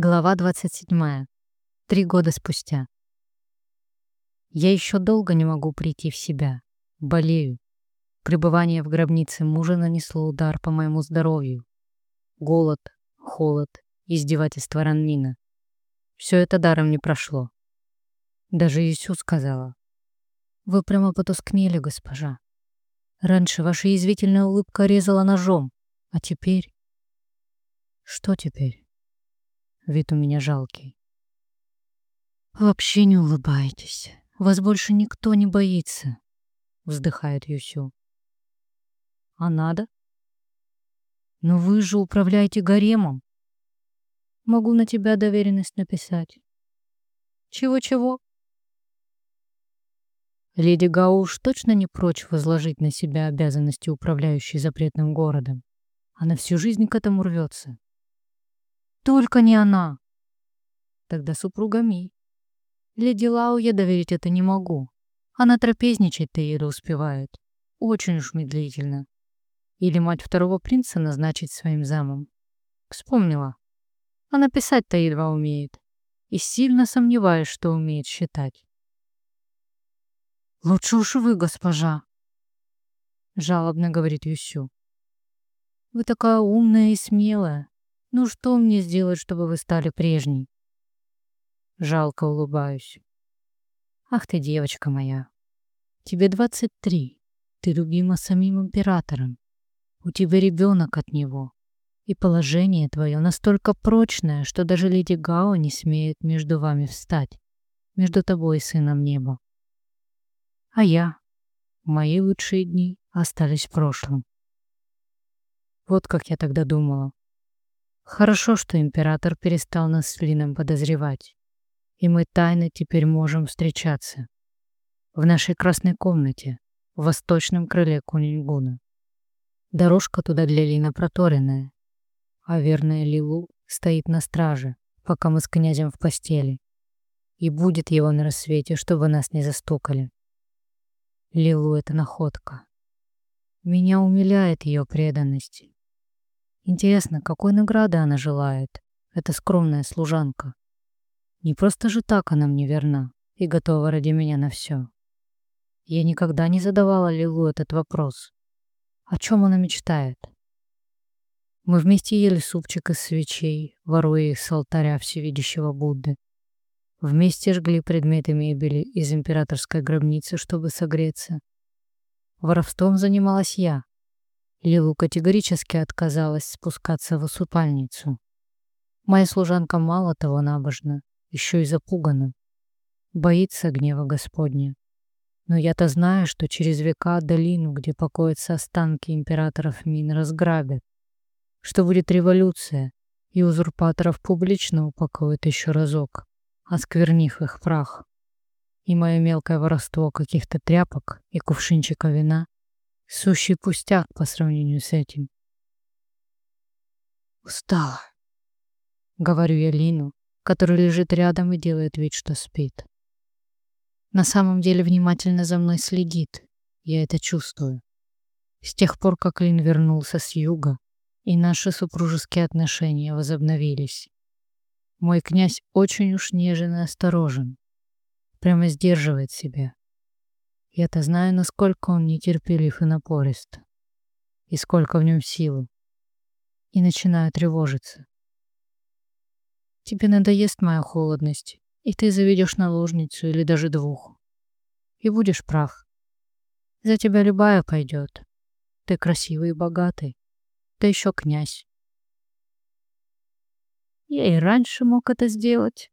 Глава 27. Три года спустя. Я еще долго не могу прийти в себя. Болею. Пребывание в гробнице мужа нанесло удар по моему здоровью. Голод, холод, издевательство Ранмина. Все это даром не прошло. Даже Иисус сказала. «Вы прямо потускнели, госпожа. Раньше ваша язвительная улыбка резала ножом, а теперь...» «Что теперь?» Вид у меня жалкий. «Вообще не улыбаетесь. Вас больше никто не боится», — вздыхает Юсю. «А надо?» «Но вы же управляете гаремом. Могу на тебя доверенность написать». «Чего-чего?» Леди Гауш точно не прочь возложить на себя обязанности управляющей запретным городом. Она всю жизнь к этому рвется. Только не она. Тогда супруга Ми. Леди Лау я доверить это не могу. Она трапезничать-то еле успевает. Очень уж медлительно. Или мать второго принца назначить своим замом. Вспомнила. Она писать-то едва умеет. И сильно сомневаюсь, что умеет считать. «Лучше уж вы, госпожа», — жалобно говорит Юсю. «Вы такая умная и смелая. Ну что мне сделать, чтобы вы стали прежней? Жалко улыбаюсь. Ах ты, девочка моя. Тебе 23. Ты любима самим императором. У тебя ребенок от него. И положение твое настолько прочное, что даже леди Гао не смеет между вами встать. Между тобой и сыном неба. А я? Мои лучшие дни остались в прошлом. Вот как я тогда думала. Хорошо, что император перестал нас с Лином подозревать, и мы тайно теперь можем встречаться. В нашей красной комнате, в восточном крыле Кунингуна. Дорожка туда для Лина проторенная, а верная Лилу стоит на страже, пока мы с князем в постели. И будет его на рассвете, чтобы нас не застукали. Лилу — это находка. Меня умиляет ее преданность Интересно, какой награды она желает, эта скромная служанка? Не просто же так она мне верна и готова ради меня на все. Я никогда не задавала Лилу этот вопрос. О чем она мечтает? Мы вместе ели супчик из свечей, воруя их с алтаря всевидящего Будды. Вместе жгли предметы мебели из императорской гробницы, чтобы согреться. Воровством занималась я, Лилу категорически отказалась спускаться в усыпальницу. Моя служанка мало того набожна, еще и запугана. Боится гнева Господня. Но я-то знаю, что через века долину, где покоятся останки императоров Мин, разграбят. Что будет революция, и узурпаторов публично упакуют еще разок, осквернив их прах. И мое мелкое воровство каких-то тряпок и кувшинчика вина Сущий пустяк по сравнению с этим. Устала. Говорю я Лину, который лежит рядом и делает вид, что спит. На самом деле внимательно за мной следит. Я это чувствую. С тех пор, как Лин вернулся с юга, и наши супружеские отношения возобновились. Мой князь очень уж нежен и осторожен. Прямо сдерживает себя. Я-то знаю, насколько он нетерпелив и напорист, и сколько в нем силы. И начинаю тревожиться. Тебе надоест моя холодность, и ты заведешь наложницу или даже двух. И будешь прав. За тебя любая пойдет. Ты красивый и богатый. Ты еще князь. Я и раньше мог это сделать.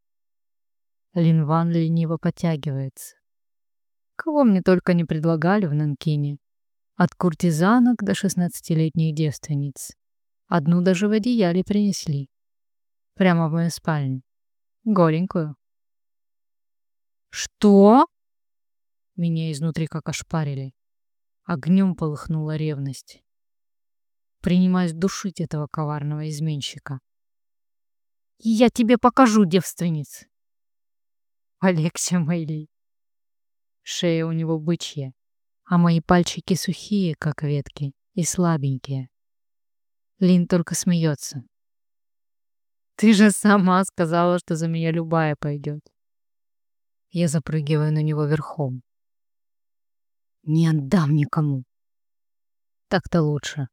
Лин Ван лениво подтягивается. Кого мне только не предлагали в Нанкине. От куртизанок до шестнадцатилетних девственниц. Одну даже в одеяле принесли. Прямо в мою спальню. Голенькую. «Что?» Меня изнутри как ошпарили. Огнем полыхнула ревность. Принимаюсь душить этого коварного изменщика. «Я тебе покажу, девственниц!» Алексия Мэйли. Шея у него бычья, а мои пальчики сухие, как ветки, и слабенькие. Лин только смеется. Ты же сама сказала, что за меня любая пойдет. Я запрыгиваю на него верхом. Не отдам никому. Так-то лучше.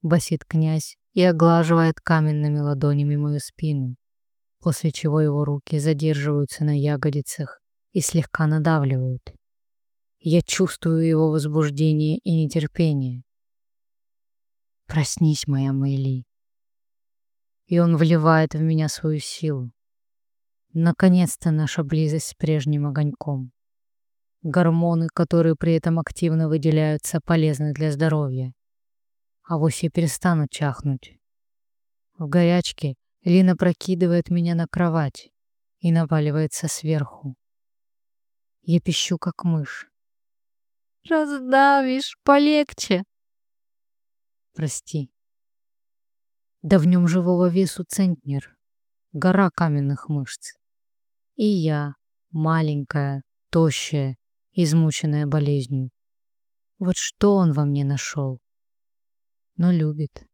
Басит князь и оглаживает каменными ладонями мою спину, после чего его руки задерживаются на ягодицах и слегка надавливают. Я чувствую его возбуждение и нетерпение. Проснись, моя Мэйли и он вливает в меня свою силу. Наконец-то наша близость с прежним огоньком. Гормоны, которые при этом активно выделяются, полезны для здоровья. А вось я перестану чахнуть. В горячке Лина прокидывает меня на кровать и наваливается сверху. Я пищу, как мышь. «Раздавишь, полегче!» «Прости, да в нем живого весу центнер, гора каменных мышц. И я, маленькая, тощая, измученная болезнью. Вот что он во мне нашел. Но любит.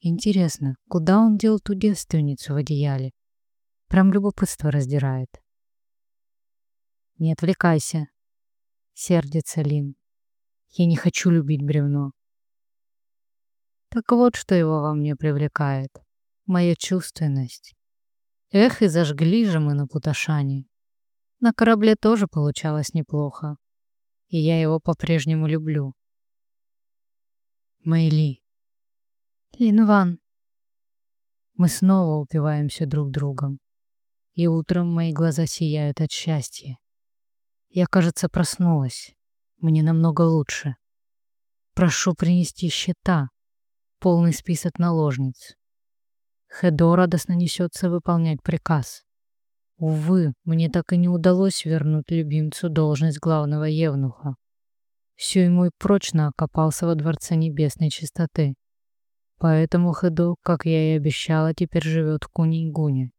Интересно, куда он дел ту девственницу в одеяле? Прям любопытство раздирает. Не отвлекайся, сердится Лин. Я не хочу любить бревно. Так вот, что его во мне привлекает. Моя чувственность. Эх, и зажгли же мы на Путашане. На корабле тоже получалось неплохо. И я его по-прежнему люблю. Мэйли. Линван. Мы снова упиваемся друг другом. И утром мои глаза сияют от счастья. Я, кажется, проснулась. Мне намного лучше. Прошу принести счета полный список наложниц. Хедо радостно несется выполнять приказ. Увы, мне так и не удалось вернуть любимцу должность главного евнуха. Сюй мой прочно окопался во Дворце Небесной Чистоты. Поэтому Хедо, как я и обещала, теперь живет в Кунигуне.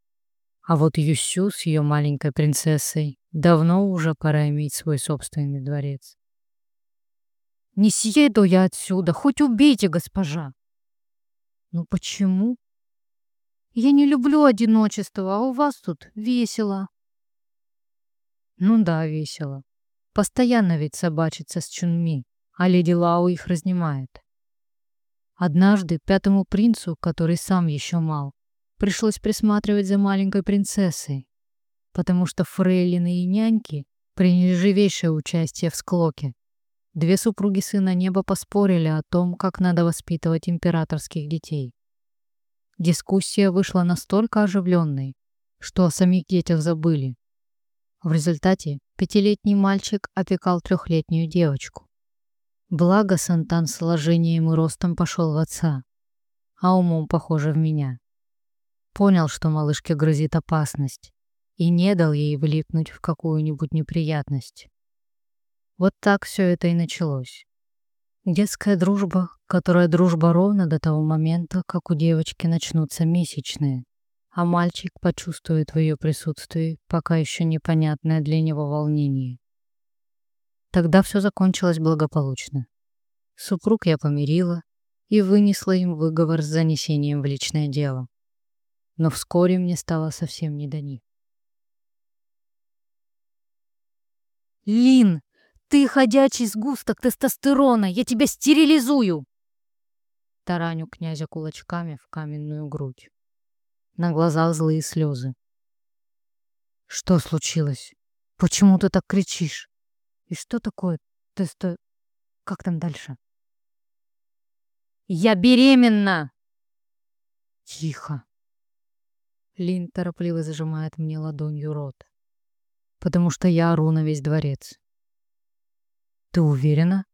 А вот Юсю с ее маленькой принцессой давно уже пора иметь свой собственный дворец. «Не съеду я отсюда, хоть убейте, госпожа!» Ну почему? Я не люблю одиночество, а у вас тут весело. Ну да, весело. Постоянно ведь собачится с Чунми, а леди Лао их разнимает. Однажды пятому принцу, который сам еще мал, пришлось присматривать за маленькой принцессой, потому что фрейлины и няньки приняли живейшее участие в склоке. Две супруги сына неба поспорили о том, как надо воспитывать императорских детей. Дискуссия вышла настолько оживленной, что о самих детях забыли. В результате пятилетний мальчик опекал трехлетнюю девочку. Благо Сантан сложением и ростом пошел в отца, а умом, похоже, в меня. Понял, что малышке грозит опасность, и не дал ей влипнуть в какую-нибудь неприятность. Вот так все это и началось. Детская дружба, которая дружба ровно до того момента, как у девочки начнутся месячные, а мальчик почувствует в ее присутствии пока еще непонятное для него волнение. Тогда все закончилось благополучно. Супруг я помирила и вынесла им выговор с занесением в личное дело. Но вскоре мне стало совсем не до них. «Лин!» Ты ходячий сгусток тестостерона, я тебя стерилизую!» Тараню князя кулачками в каменную грудь. На глазах злые слезы. «Что случилось? Почему ты так кричишь? И что такое тесто... Как там дальше?» «Я беременна!» «Тихо!» Лин торопливо зажимает мне ладонью рот, потому что я ору на весь дворец. Ты уверена?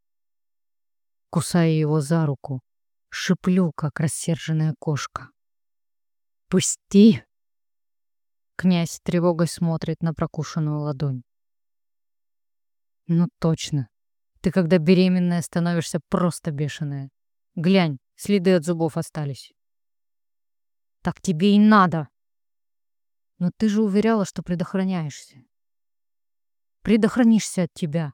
Кусаю его за руку, шиплю, как рассерженная кошка. Пусти! Князь тревогой смотрит на прокушенную ладонь. Ну точно. Ты когда беременная становишься просто бешеная. Глянь, следы от зубов остались. Так тебе и надо. Но ты же уверяла, что предохраняешься. Предохранишься от тебя.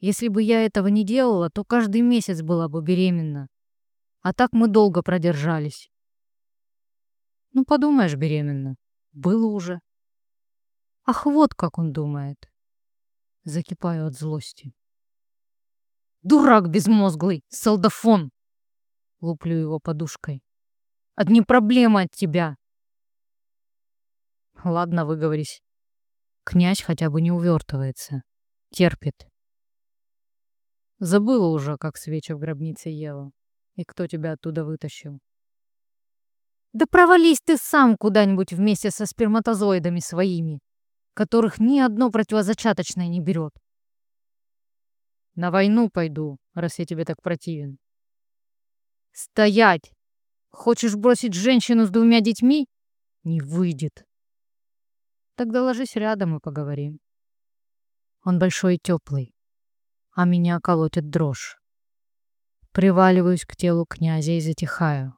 Если бы я этого не делала, то каждый месяц была бы беременна. А так мы долго продержались. Ну, подумаешь, беременна. Было уже. Ах, вот как он думает. Закипаю от злости. Дурак безмозглый, солдафон! Луплю его подушкой. Одни проблемы от тебя. Ладно, выговорись. Князь хотя бы не увертывается. Терпит. Забыла уже, как свечи в гробнице ела. И кто тебя оттуда вытащил. Да провались ты сам куда-нибудь вместе со сперматозоидами своими, которых ни одно противозачаточное не берет. На войну пойду, раз я тебе так противен. Стоять! Хочешь бросить женщину с двумя детьми? Не выйдет. Тогда ложись рядом и поговорим. Он большой и теплый, а меня колотит дрожь. Приваливаюсь к телу князя и затихаю.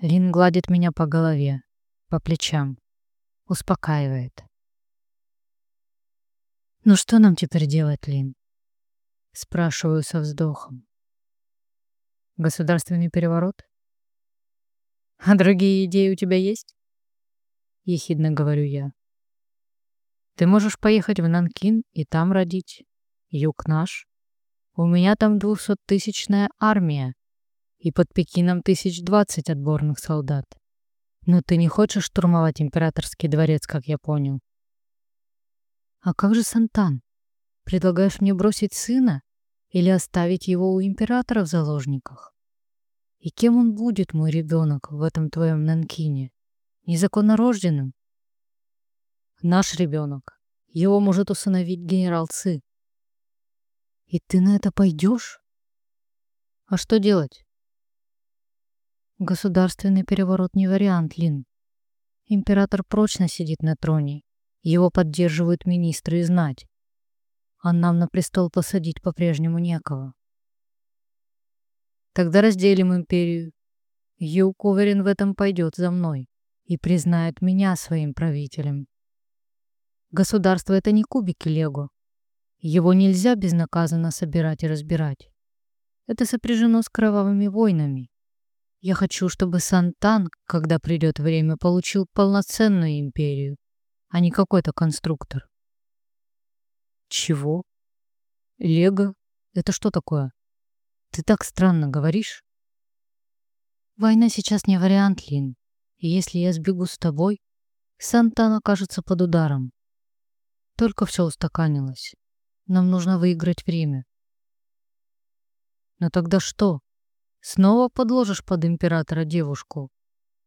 Лин гладит меня по голове, по плечам, успокаивает. «Ну что нам теперь делать, Лин?» Спрашиваю со вздохом. «Государственный переворот?» «А другие идеи у тебя есть?» — ехидно говорю я. «Ты можешь поехать в Нанкин и там родить. Юг наш. У меня там двухсоттысячная армия, и под Пекином тысяч двадцать отборных солдат. Но ты не хочешь штурмовать императорский дворец, как я понял?» «А как же Сантан? Предлагаешь мне бросить сына или оставить его у императора в заложниках? И кем он будет, мой ребенок, в этом твоем Нанкине?» Незаконно рожденным. Наш ребенок. Его может усыновить генерал Ци. И ты на это пойдешь? А что делать? Государственный переворот не вариант, Лин. Император прочно сидит на троне. Его поддерживают министры и знать. А нам на престол посадить по-прежнему некого. Тогда разделим империю. Юг уверен в этом пойдет за мной и признает меня своим правителем. Государство — это не кубики Лего. Его нельзя безнаказанно собирать и разбирать. Это сопряжено с кровавыми войнами. Я хочу, чтобы Сантан, когда придет время, получил полноценную империю, а не какой-то конструктор. Чего? Лего? Это что такое? Ты так странно говоришь. Война сейчас не вариант, Лин. Если я сбегу с тобой, Сантан окажется под ударом. Только все устаканилось. Нам нужно выиграть время. Но тогда что? Снова подложишь под императора девушку?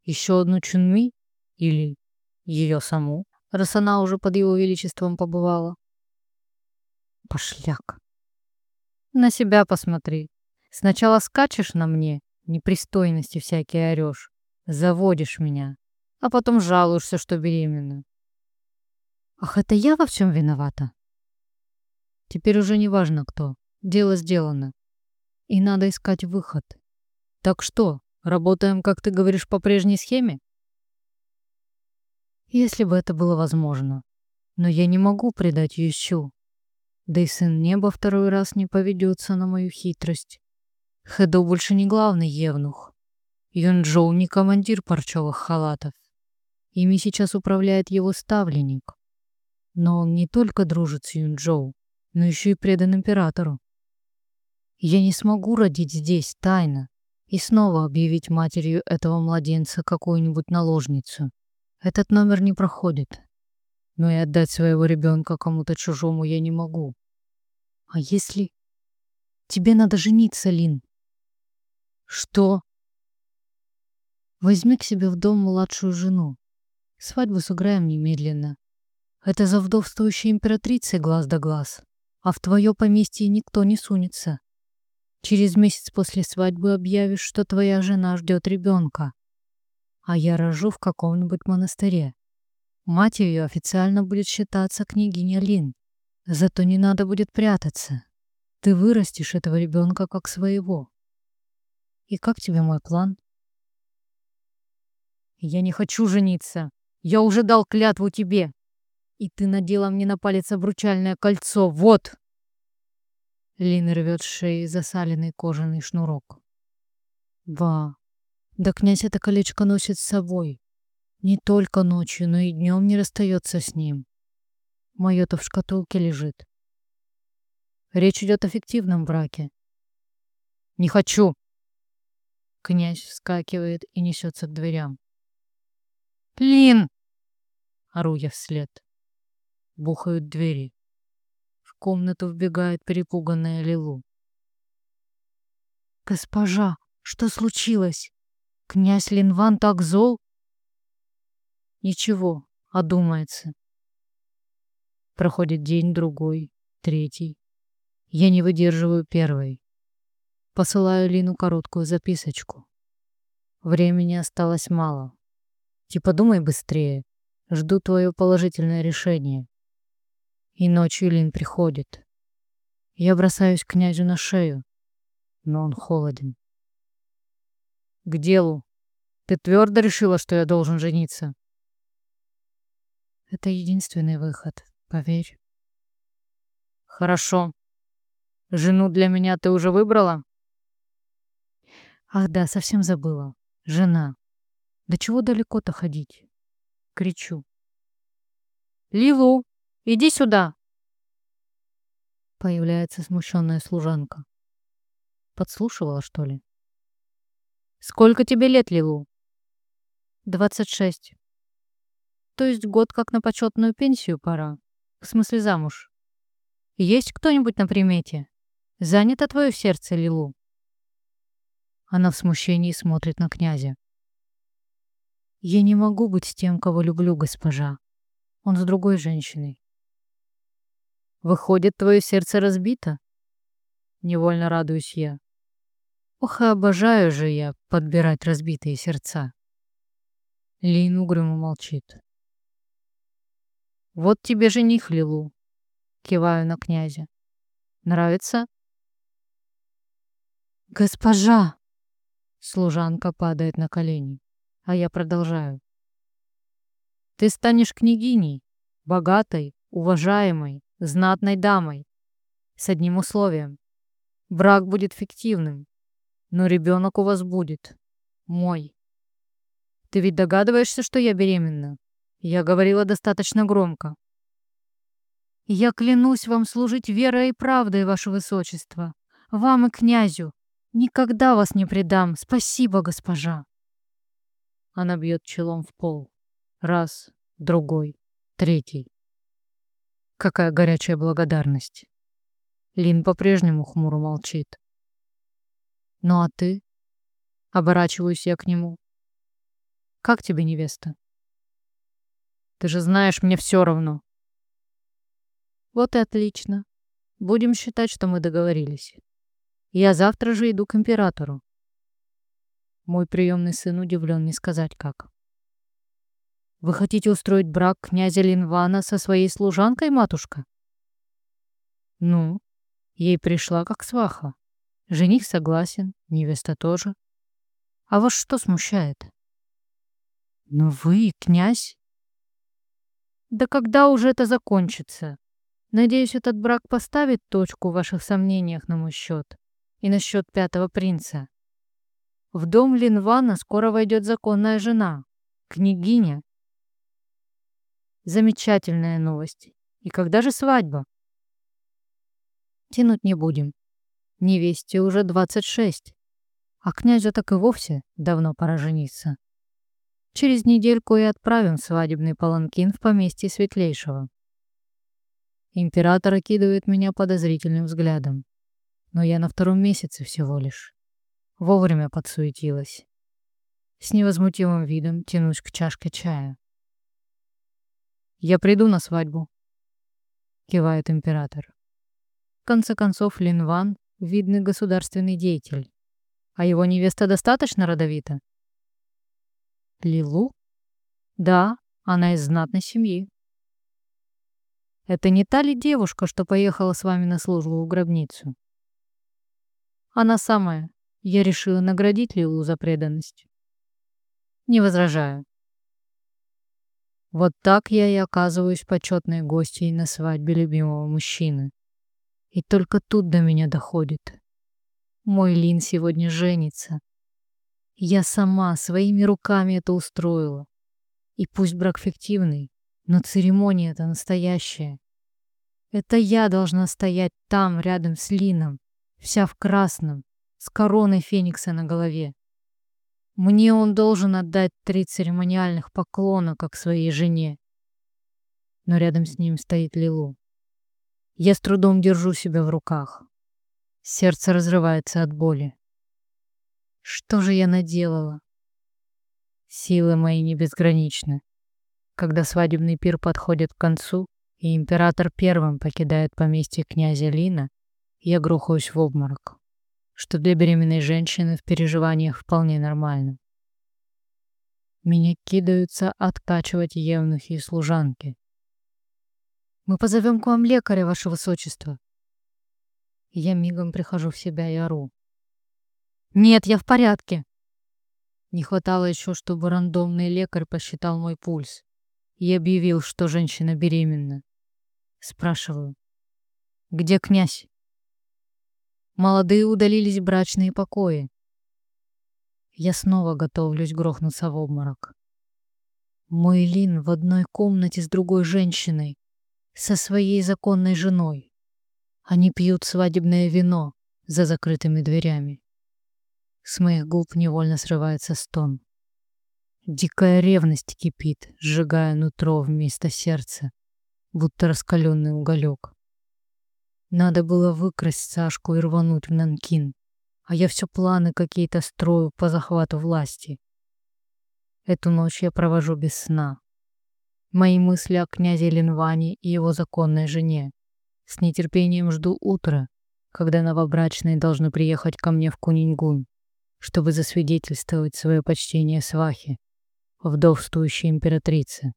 Еще одну Чунми? Или ее саму, раз она уже под его величеством побывала? Пошляк. На себя посмотри. Сначала скачешь на мне, непристойности всякие орешь, Заводишь меня, а потом жалуешься, что беременна. Ах, это я во всем виновата? Теперь уже не важно кто. Дело сделано. И надо искать выход. Так что, работаем, как ты говоришь, по прежней схеме? Если бы это было возможно. Но я не могу предать Ющу. Да и сын неба второй раз не поведется на мою хитрость. Хэдо больше не главный евнух. Юнчжоу не командир парчевых халатов. Ими сейчас управляет его ставленник. Но он не только дружит с Юнчжоу, но еще и предан императору. Я не смогу родить здесь тайно и снова объявить матерью этого младенца какую-нибудь наложницу. Этот номер не проходит. Но и отдать своего ребенка кому-то чужому я не могу. А если... Тебе надо жениться, Лин. Что? Возьми к себе в дом младшую жену. Свадьбу сыграем немедленно. Это за вдовствующей императрицей глаз да глаз. А в твое поместье никто не сунется. Через месяц после свадьбы объявишь, что твоя жена ждет ребенка. А я рожу в каком-нибудь монастыре. Мать ее официально будет считаться княгиня Лин. Зато не надо будет прятаться. Ты вырастешь этого ребенка как своего. И как тебе мой план? Я не хочу жениться. Я уже дал клятву тебе. И ты надела мне на палец обручальное кольцо. Вот!» Лин рвет с шеи засаленный кожаный шнурок. «Ба, Да князь это колечко носит с собой. Не только ночью, но и днем не расстается с ним. Мое-то в шкатулке лежит. Речь идет о фиктивном браке. Не хочу. Князь вскакивает и несется к дверям. Лин! Ору я вслед. Бухают двери. В комнату вбегает перепуганная Лилу. «Госпожа, что случилось? Князь Линван так зол?» «Ничего, одумается». Проходит день, другой, третий. Я не выдерживаю первой. Посылаю Лину короткую записочку. Времени осталось мало. Типа думай быстрее. Жду твое положительное решение. И ночью Лин приходит. Я бросаюсь к князю на шею, но он холоден. К делу. Ты твердо решила, что я должен жениться? Это единственный выход, поверь. Хорошо. Жену для меня ты уже выбрала? Ах да, совсем забыла. Жена. Да чего далеко-то ходить? Кричу. Лилу, иди сюда. Появляется смущенная служанка. Подслушивала, что ли? Сколько тебе лет, Лилу? Двадцать шесть. То есть год как на почетную пенсию пора. В смысле замуж. Есть кто-нибудь на примете? Занято твое сердце, Лилу? Она в смущении смотрит на князя. Я не могу быть с тем, кого люблю, госпожа. Он с другой женщиной. Выходит, твое сердце разбито? Невольно радуюсь я. Ох, обожаю же я подбирать разбитые сердца. Лин угрюмо молчит. Вот тебе жених, Лилу. Киваю на князя. Нравится? Госпожа! Служанка падает на колени а я продолжаю. Ты станешь княгиней, богатой, уважаемой, знатной дамой. С одним условием. Брак будет фиктивным, но ребенок у вас будет. Мой. Ты ведь догадываешься, что я беременна? Я говорила достаточно громко. Я клянусь вам служить верой и правдой, ваше высочество. Вам и князю. Никогда вас не предам. Спасибо, госпожа. Она бьет челом в пол. Раз, другой, третий. Какая горячая благодарность. Лин по-прежнему хмуро молчит. Ну а ты? Оборачиваюсь я к нему. Как тебе невеста? Ты же знаешь, мне все равно. Вот и отлично. Будем считать, что мы договорились. Я завтра же иду к императору. Мой приемный сын удивлен не сказать как. «Вы хотите устроить брак князя Линвана со своей служанкой, матушка?» «Ну, ей пришла как сваха. Жених согласен, невеста тоже. А вас что смущает?» «Ну вы, князь?» «Да когда уже это закончится? Надеюсь, этот брак поставит точку в ваших сомнениях на мой счет и на счет пятого принца. В дом Линвана скоро войдет законная жена, княгиня. Замечательная новость. И когда же свадьба? Тянуть не будем. Невесте уже 26, а князю так и вовсе давно пора жениться. Через недельку и отправим свадебный паланкин в поместье Светлейшего. Император окидывает меня подозрительным взглядом, но я на втором месяце всего лишь. Вовремя подсуетилась. С невозмутимым видом тянусь к чашке чая. «Я приду на свадьбу», — кивает император. В конце концов, Линван — видный государственный деятель. А его невеста достаточно родовита? Лилу? Да, она из знатной семьи. Это не та ли девушка, что поехала с вами на службу в гробницу? Она самая, я решила наградить Лилу за преданность. Не возражаю. Вот так я и оказываюсь почетной гостьей на свадьбе любимого мужчины. И только тут до меня доходит. Мой Лин сегодня женится. Я сама своими руками это устроила. И пусть брак фиктивный, но церемония это настоящая. Это я должна стоять там, рядом с Лином, вся в красном, с короной феникса на голове. Мне он должен отдать три церемониальных поклона, как своей жене. Но рядом с ним стоит Лилу. Я с трудом держу себя в руках. Сердце разрывается от боли. Что же я наделала? Силы мои не безграничны. Когда свадебный пир подходит к концу, и император первым покидает поместье князя Лина, я грохаюсь в обморок, что для беременной женщины в переживаниях вполне нормально. Меня кидаются откачивать евнухи и служанки. Мы позовем к вам лекаря, ваше высочество. Я мигом прихожу в себя и ору. Нет, я в порядке. Не хватало еще, чтобы рандомный лекарь посчитал мой пульс и объявил, что женщина беременна. Спрашиваю, где князь? Молодые удалились в брачные покои. Я снова готовлюсь грохнуться в обморок. Мой Лин в одной комнате с другой женщиной, со своей законной женой. Они пьют свадебное вино за закрытыми дверями. С моих губ невольно срывается стон. Дикая ревность кипит, сжигая нутро вместо сердца, будто раскаленный уголек. Надо было выкрасть Сашку и рвануть в Нанкин, а я все планы какие-то строю по захвату власти. Эту ночь я провожу без сна. Мои мысли о князе Линване и его законной жене. С нетерпением жду утра, когда новобрачные должны приехать ко мне в Кунингунь, чтобы засвидетельствовать свое почтение свахе, вдовствующей императрице.